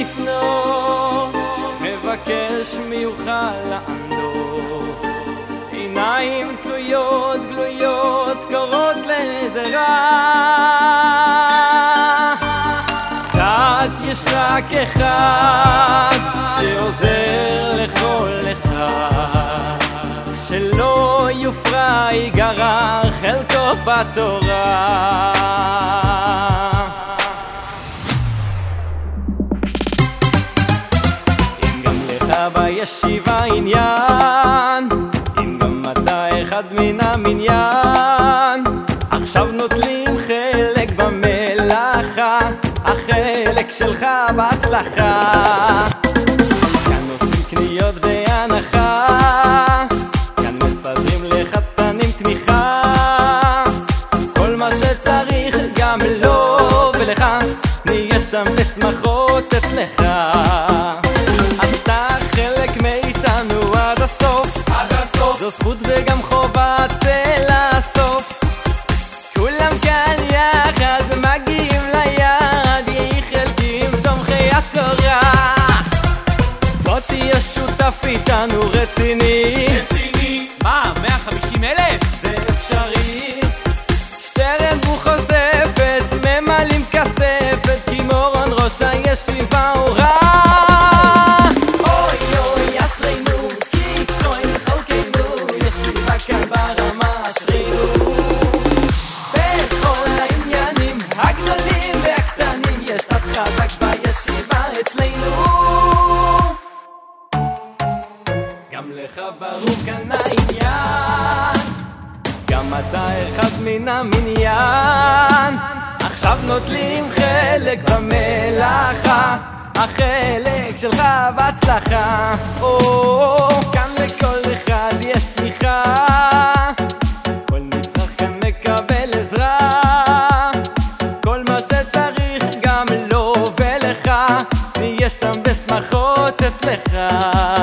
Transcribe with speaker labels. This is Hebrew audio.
Speaker 1: לפנות, מבקש מי יוכל לענות. עיניים תלויות גלויות קוראות לעזרה. דת יש רק אחד שעוזר לכל אחד, שלא יופרע ייגרע חלקו בתורה. לך בישיבה עניין, אם גם אתה אחד מן המניין, עכשיו נוטלים חלק במלאכה, החלק שלך בהצלחה. כאן עושים קניות בהנחה, כאן מסדרים לחתנים תמיכה, כל מה שצריך גם לו ולך, נהיה שם בשמחות אצלך. תהיה שותף איתנו רציני,
Speaker 2: רציני מה, 150 אלף?
Speaker 1: זה אפשרי. גם לך ברור כאן העניין, גם אתה אחד מן המניין. עכשיו נוטלים חלק במלאכה, החלק שלך בהצלחה. או, כאן לכל אחד יש תמיכה, כל נצרך כאן מקבל עזרה. כל מה שצריך גם לו ולך, נהיה שם בשמחות אצלך.